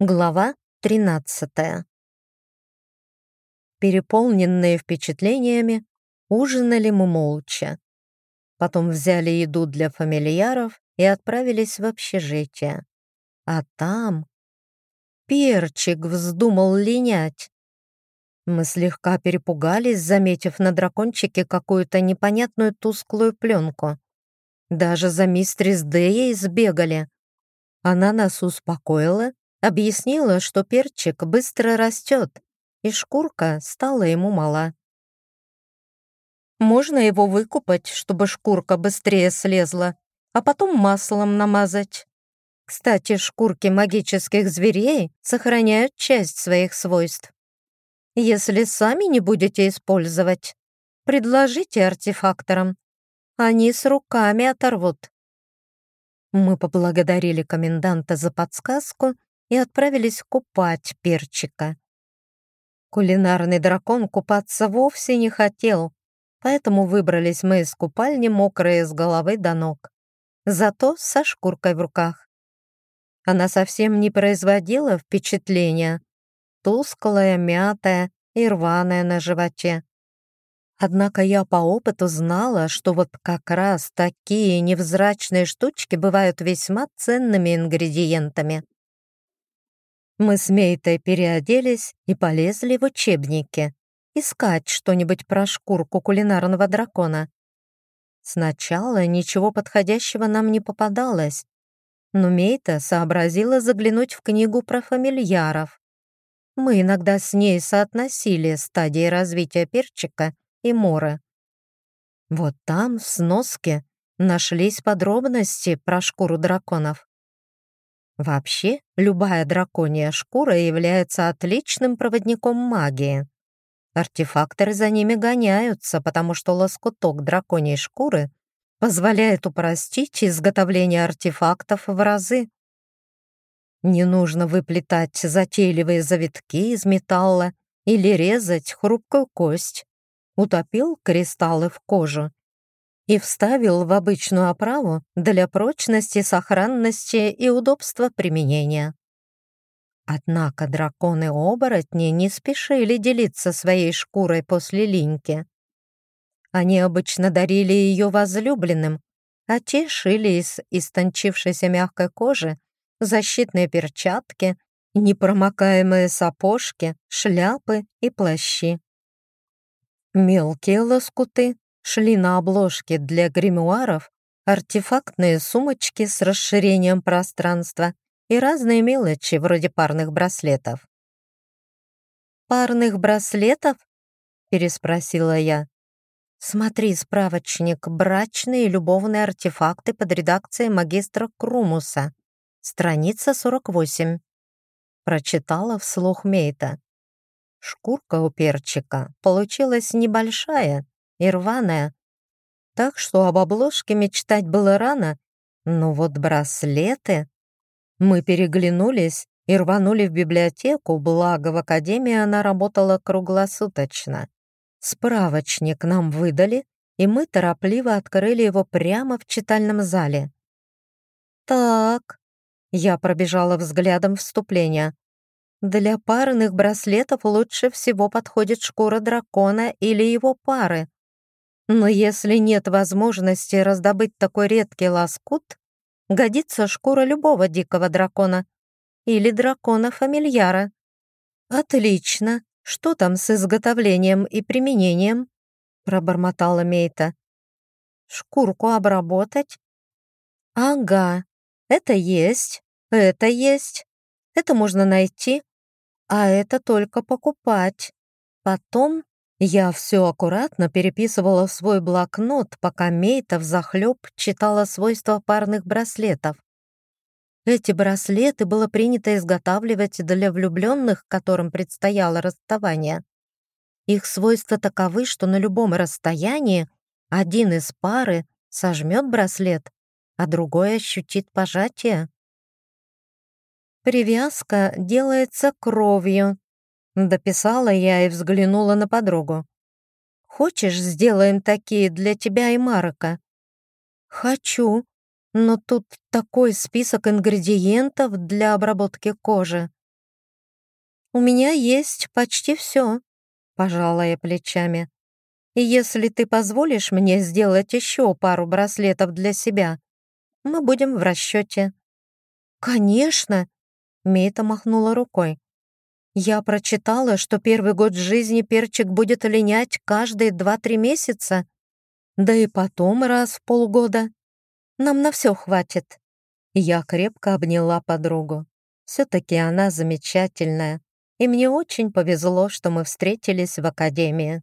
Глава 13. Переполненные впечатлениями, ужинали мы молча. Потом взяли еду для фамильяров и отправились в общежитие. А там... Перчик вздумал линять. Мы слегка перепугались, заметив на дракончике какую-то непонятную тусклую пленку. Даже за мистрис Дэей сбегали. Она нас успокоила Объяснила, что перчик быстро растет, и шкурка стала ему мала. Можно его выкупать, чтобы шкурка быстрее слезла, а потом маслом намазать. Кстати, шкурки магических зверей сохраняют часть своих свойств. Если сами не будете использовать, предложите артефакторам. Они с руками оторвут. Мы поблагодарили коменданта за подсказку и отправились купать перчика. Кулинарный дракон купаться вовсе не хотел, поэтому выбрались мы из купальни мокрые с головы до ног, зато со шкуркой в руках. Она совсем не производила впечатления, тусклая, мятая и рваная на животе. Однако я по опыту знала, что вот как раз такие невзрачные штучки бывают весьма ценными ингредиентами. Мы с Мейтой переоделись и полезли в учебники. Искать что-нибудь про шкурку кулинарного дракона. Сначала ничего подходящего нам не попадалось, но Мейта сообразила заглянуть в книгу про фамильяров. Мы иногда с ней соотносили стадии развития перчика и мора. Вот там, в сноске, нашлись подробности про шкуру драконов. Вообще, любая драконья шкура является отличным проводником магии. Артефакторы за ними гоняются, потому что лоскуток драконьей шкуры позволяет упростить изготовление артефактов в разы. Не нужно выплетать затейливые завитки из металла или резать хрупкую кость. Утопил кристаллы в кожу и вставил в обычную оправу для прочности, сохранности и удобства применения. Однако драконы-оборотни не спешили делиться своей шкурой после линьки. Они обычно дарили ее возлюбленным, а те шили из истончившейся мягкой кожи защитные перчатки, непромокаемые сапожки, шляпы и плащи. Мелкие лоскуты шли на обложке для гримуаров артефактные сумочки с расширением пространства и разные мелочи вроде парных браслетов. «Парных браслетов?» — переспросила я. «Смотри справочник «Брачные и любовные артефакты» под редакцией магистра Крумуса. Страница 48». Прочитала вслух Мейта. Шкурка у перчика получилась небольшая, и рваная. Так что об обложке мечтать было рано, но вот браслеты... Мы переглянулись и рванули в библиотеку, благо в академии она работала круглосуточно. Справочник нам выдали, и мы торопливо открыли его прямо в читальном зале. «Так», — я пробежала взглядом вступления, «для парных браслетов лучше всего подходит шкура дракона или его пары. Но если нет возможности раздобыть такой редкий лоскут, годится шкура любого дикого дракона или дракона-фамильяра. Отлично. Что там с изготовлением и применением? пробормотала Мейта. Шкурку обработать? Ага, это есть, это есть, это можно найти, а это только покупать. Потом я все аккуратно переписывала в свой блокнот, пока Мейта взахлеб читала свойства парных браслетов. Эти браслеты было принято изготавливать для влюбленных, которым предстояло расставание. Их свойства таковы, что на любом расстоянии один из пары сожмет браслет, а другой ощутит пожатие. Привязка делается кровью, Дописала я и взглянула на подругу. «Хочешь, сделаем такие для тебя и Марка?» «Хочу, но тут такой список ингредиентов для обработки кожи. «У меня есть почти все», — пожала я плечами. «И если ты позволишь мне сделать еще пару браслетов для себя, мы будем в расчете». «Конечно!» — Мейта махнула рукой. «Я прочитала, что первый год жизни перчик будет линять каждые два-три месяца, да и потом раз в полгода. Нам на все хватит». Я крепко обняла подругу. Все-таки она замечательная, и мне очень повезло, что мы встретились в академии.